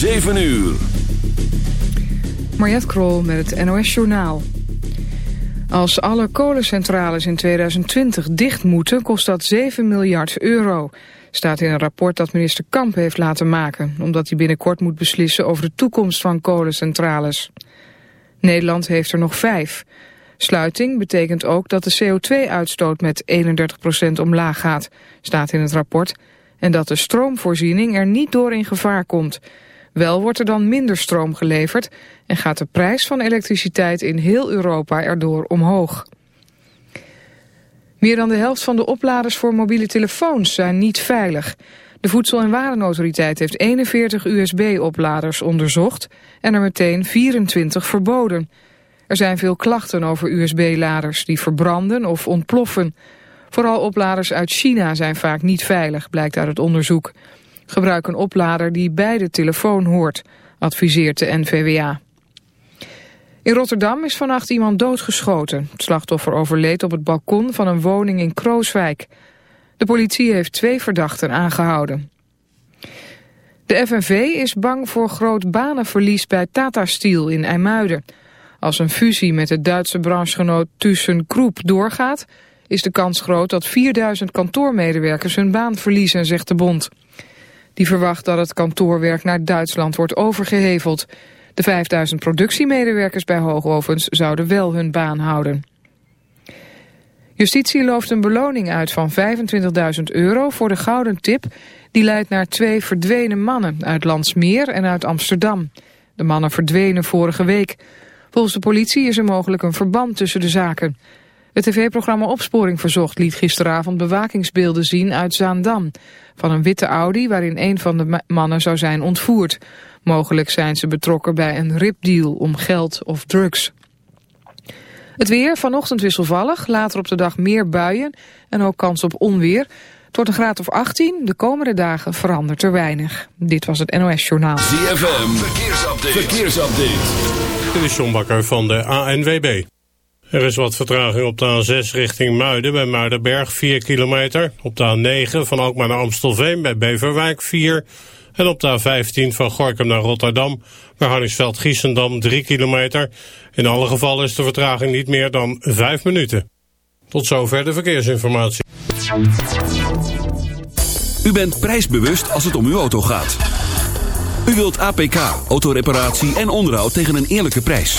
7 uur. Mariette Krol met het NOS Journaal. Als alle kolencentrales in 2020 dicht moeten, kost dat 7 miljard euro. Staat in een rapport dat minister Kamp heeft laten maken... omdat hij binnenkort moet beslissen over de toekomst van kolencentrales. Nederland heeft er nog vijf. Sluiting betekent ook dat de CO2-uitstoot met 31% omlaag gaat, staat in het rapport... en dat de stroomvoorziening er niet door in gevaar komt... Wel wordt er dan minder stroom geleverd en gaat de prijs van elektriciteit in heel Europa erdoor omhoog. Meer dan de helft van de opladers voor mobiele telefoons zijn niet veilig. De Voedsel- en Warenautoriteit heeft 41 USB-opladers onderzocht en er meteen 24 verboden. Er zijn veel klachten over USB-laders die verbranden of ontploffen. Vooral opladers uit China zijn vaak niet veilig, blijkt uit het onderzoek. Gebruik een oplader die bij de telefoon hoort, adviseert de NVWA. In Rotterdam is vannacht iemand doodgeschoten. Het slachtoffer overleed op het balkon van een woning in Krooswijk. De politie heeft twee verdachten aangehouden. De FNV is bang voor groot banenverlies bij Tata Steel in IJmuiden. Als een fusie met het Duitse branchegenoot ThyssenKrupp doorgaat... is de kans groot dat 4000 kantoormedewerkers hun baan verliezen, zegt de bond. Die verwacht dat het kantoorwerk naar Duitsland wordt overgeheveld. De 5000 productiemedewerkers bij Hoogovens zouden wel hun baan houden. Justitie looft een beloning uit van 25.000 euro voor de gouden tip... die leidt naar twee verdwenen mannen uit Landsmeer en uit Amsterdam. De mannen verdwenen vorige week. Volgens de politie is er mogelijk een verband tussen de zaken. Het tv-programma Opsporing Verzocht liet gisteravond bewakingsbeelden zien uit Zaandam. Van een witte Audi waarin een van de mannen zou zijn ontvoerd. Mogelijk zijn ze betrokken bij een ripdeal om geld of drugs. Het weer, vanochtend wisselvallig, later op de dag meer buien en ook kans op onweer. Het wordt een graad of 18, de komende dagen verandert er weinig. Dit was het NOS Journaal. ZFM, verkeersupdate. verkeersupdate. Dit is John Bakker van de ANWB. Er is wat vertraging op de A6 richting Muiden bij Muidenberg 4 kilometer. Op de A9 van Alkmaar naar Amstelveen bij Beverwijk 4. En op de A15 van Gorkum naar Rotterdam bij Harningsveld-Giessendam 3 kilometer. In alle gevallen is de vertraging niet meer dan 5 minuten. Tot zover de verkeersinformatie. U bent prijsbewust als het om uw auto gaat. U wilt APK, autoreparatie en onderhoud tegen een eerlijke prijs.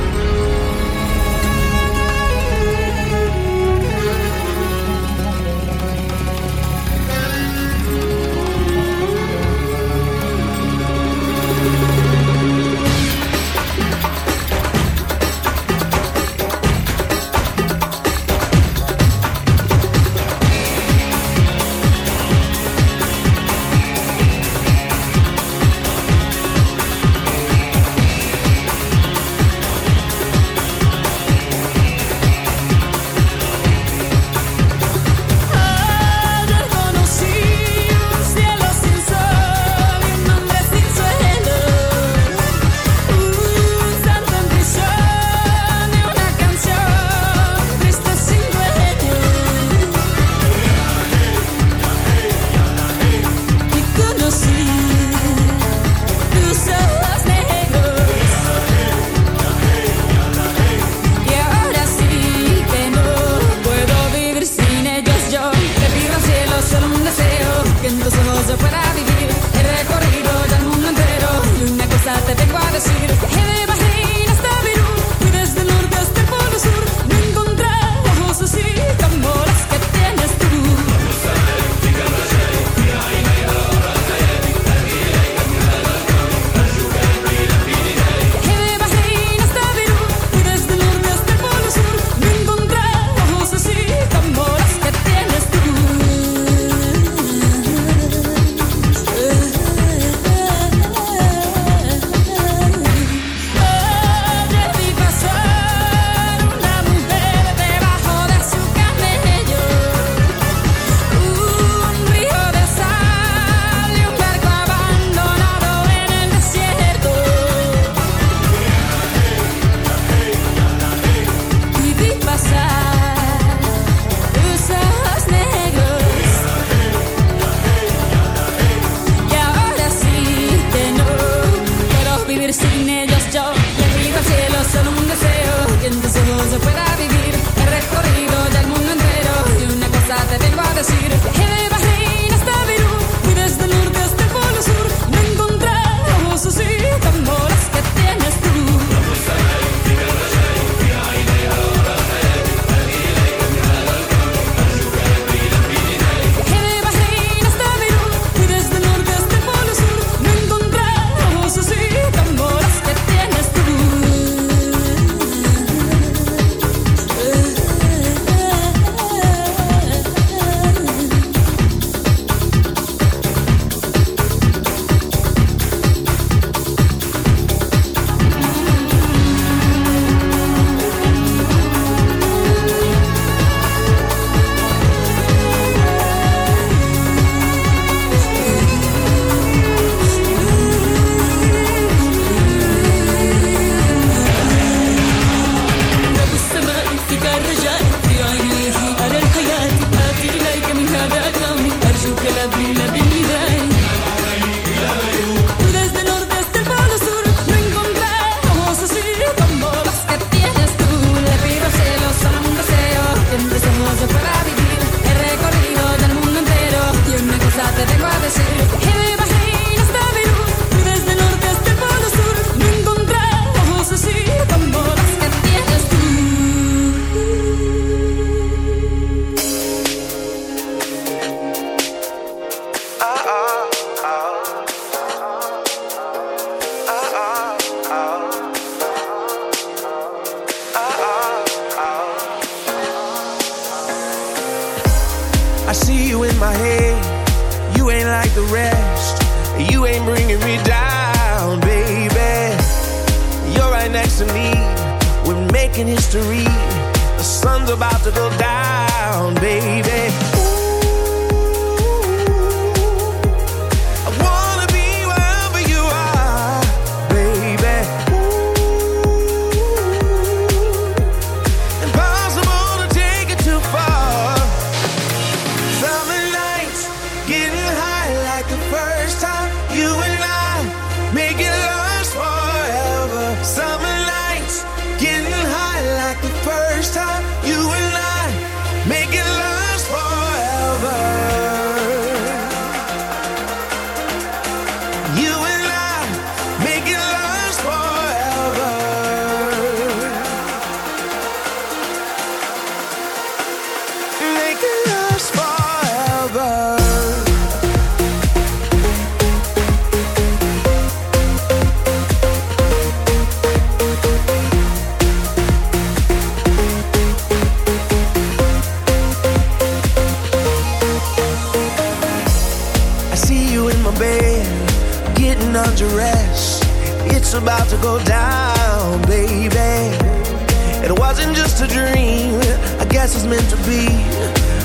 wasn't just a dream. I guess it's meant to be.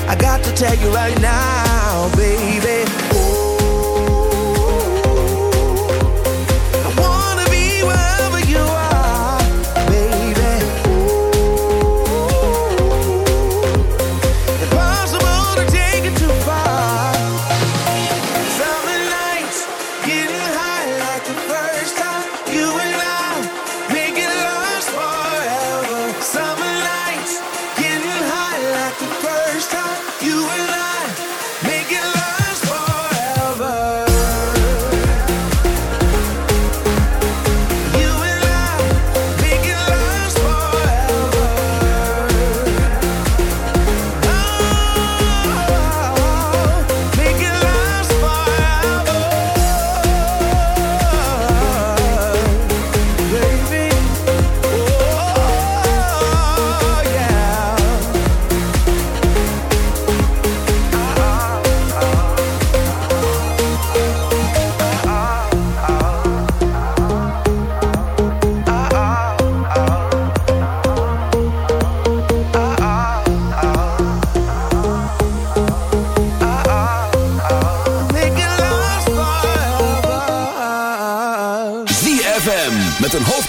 I got to tell you right now, baby.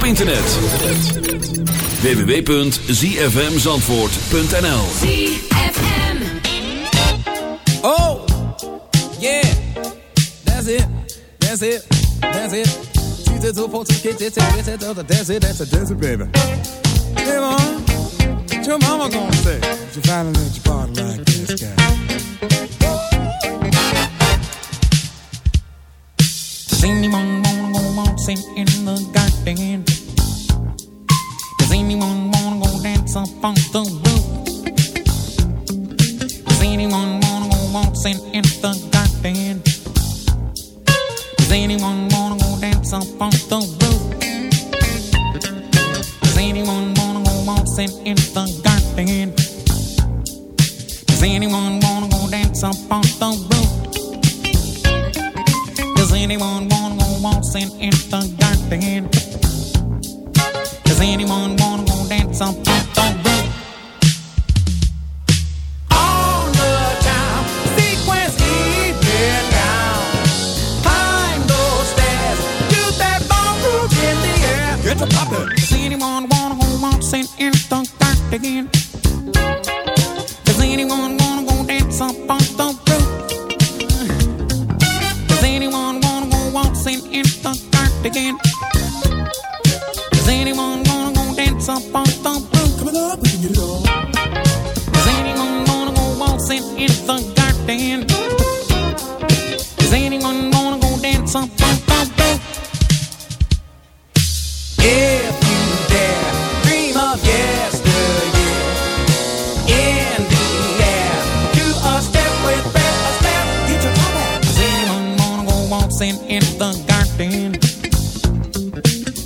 op internet. www.zfmzandvoort.nl Oh, yeah, that's it, that's it, that's it. It, that's it, that's it, that's it, baby. Hey, mom, what your mama gonna say? If you finally let your body like this guy. Does anyone wanna go waltzing in the garden? gets up on the roof. Does anyone wanna go waltzing in the garden? Does anyone wanna go dance up on the roof? Get a puppet. Does anyone wanna go waltzing in the dark again? in the garden.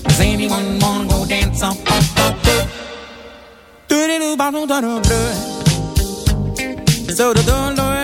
Does anyone wanna go dance up on the roof? Do do do, bottom, do do do. So do do do.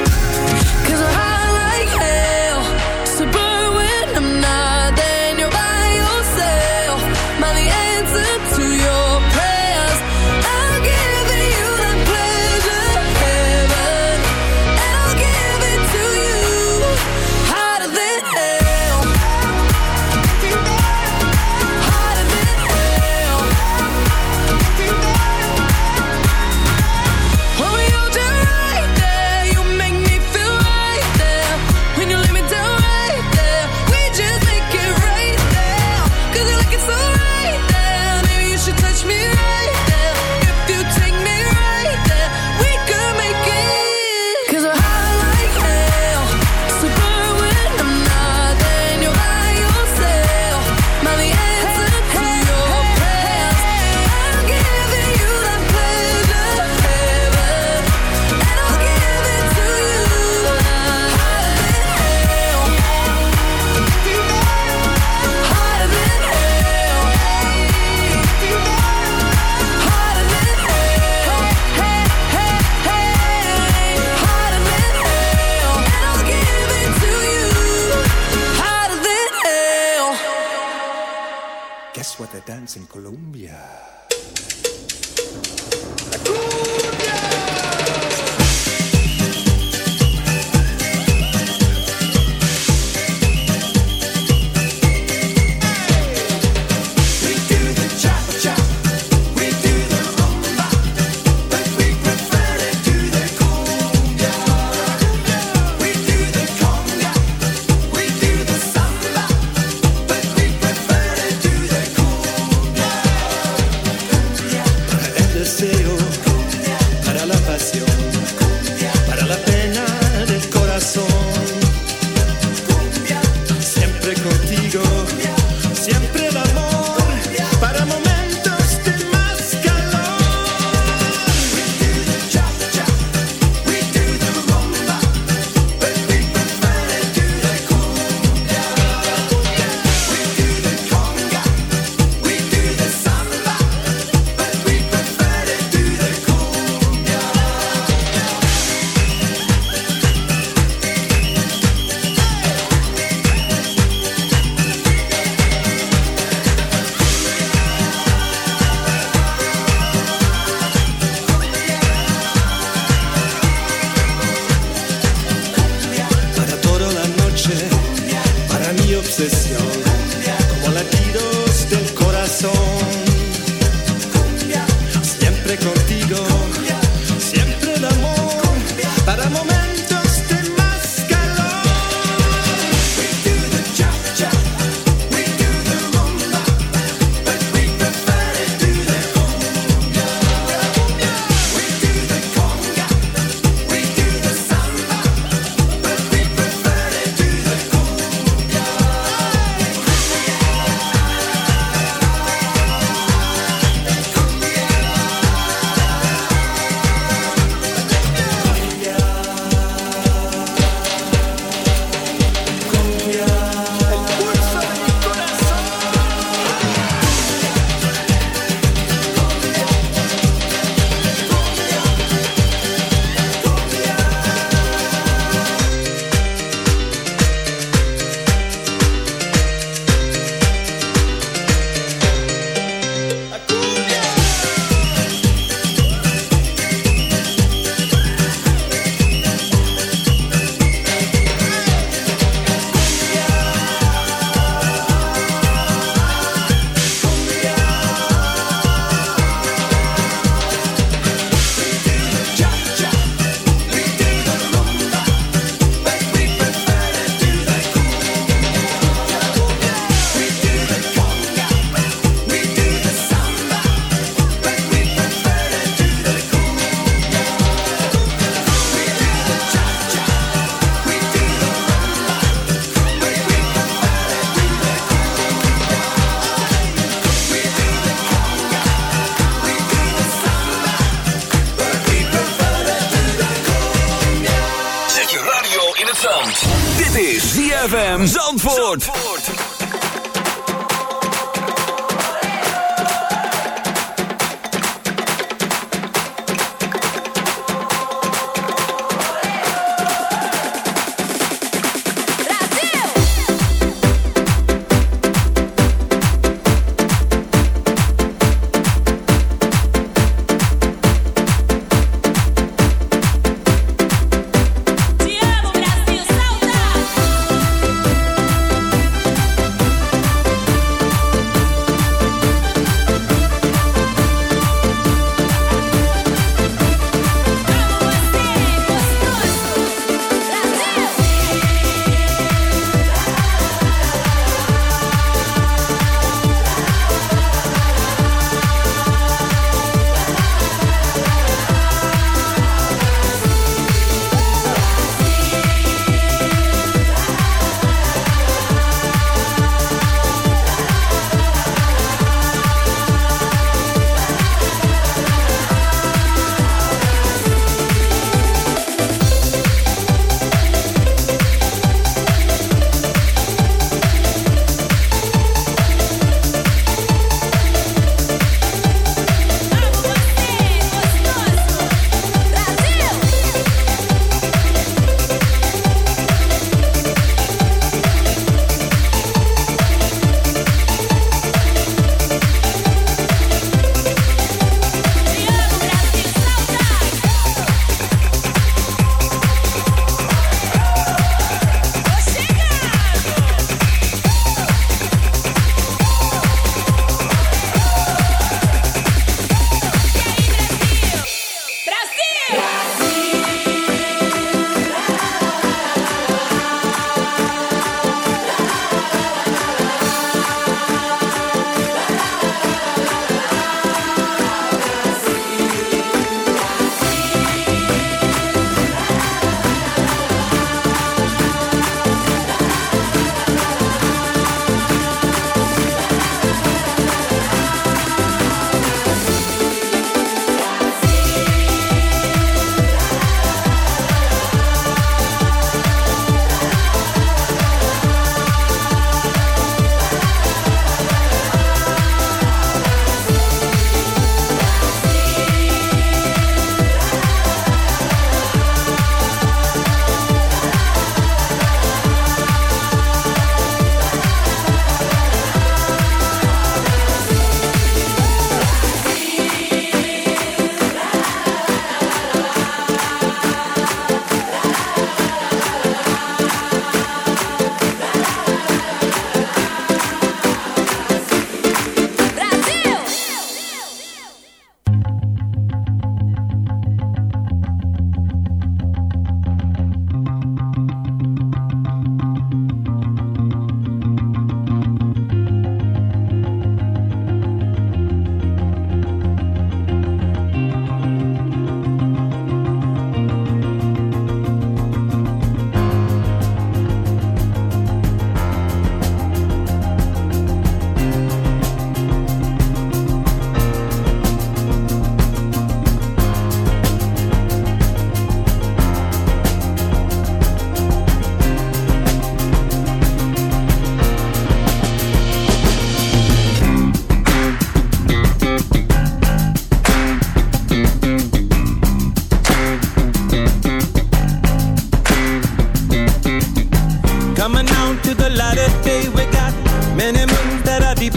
Do-do-do, they dance in Colombia.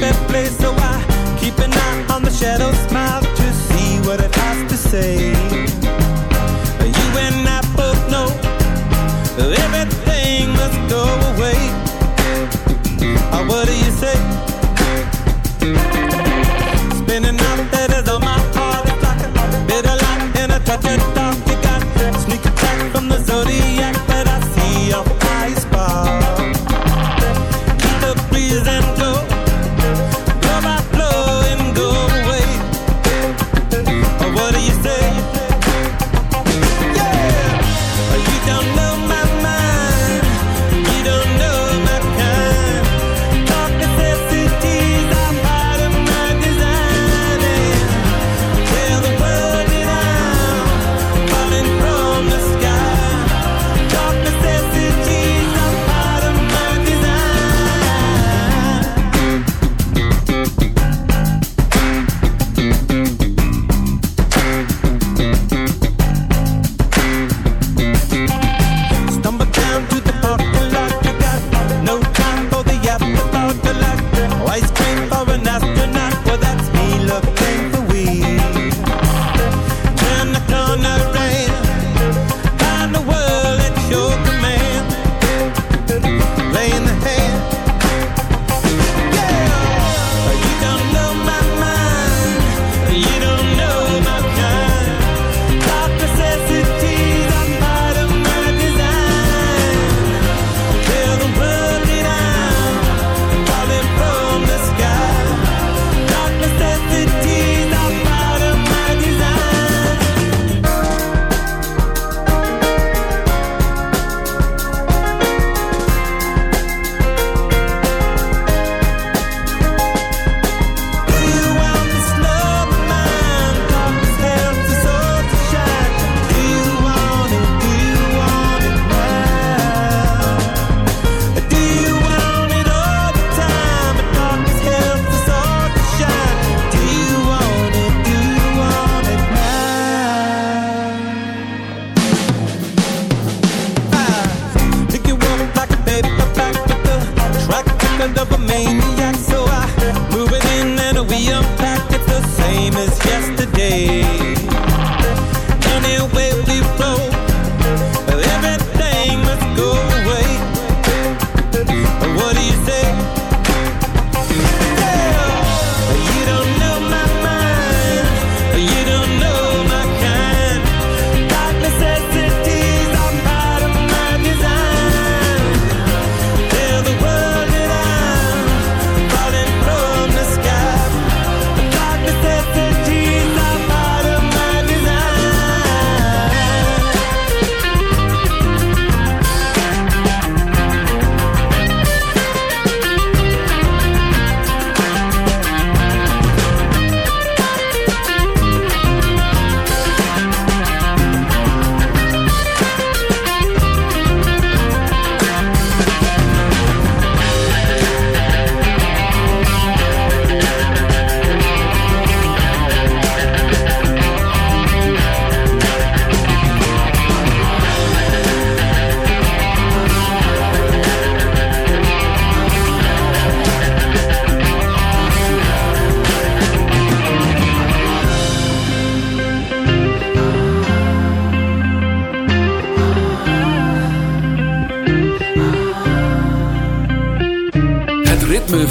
best place so I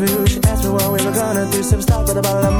rendezvous. She asked me what we were gonna do, some stuff at about a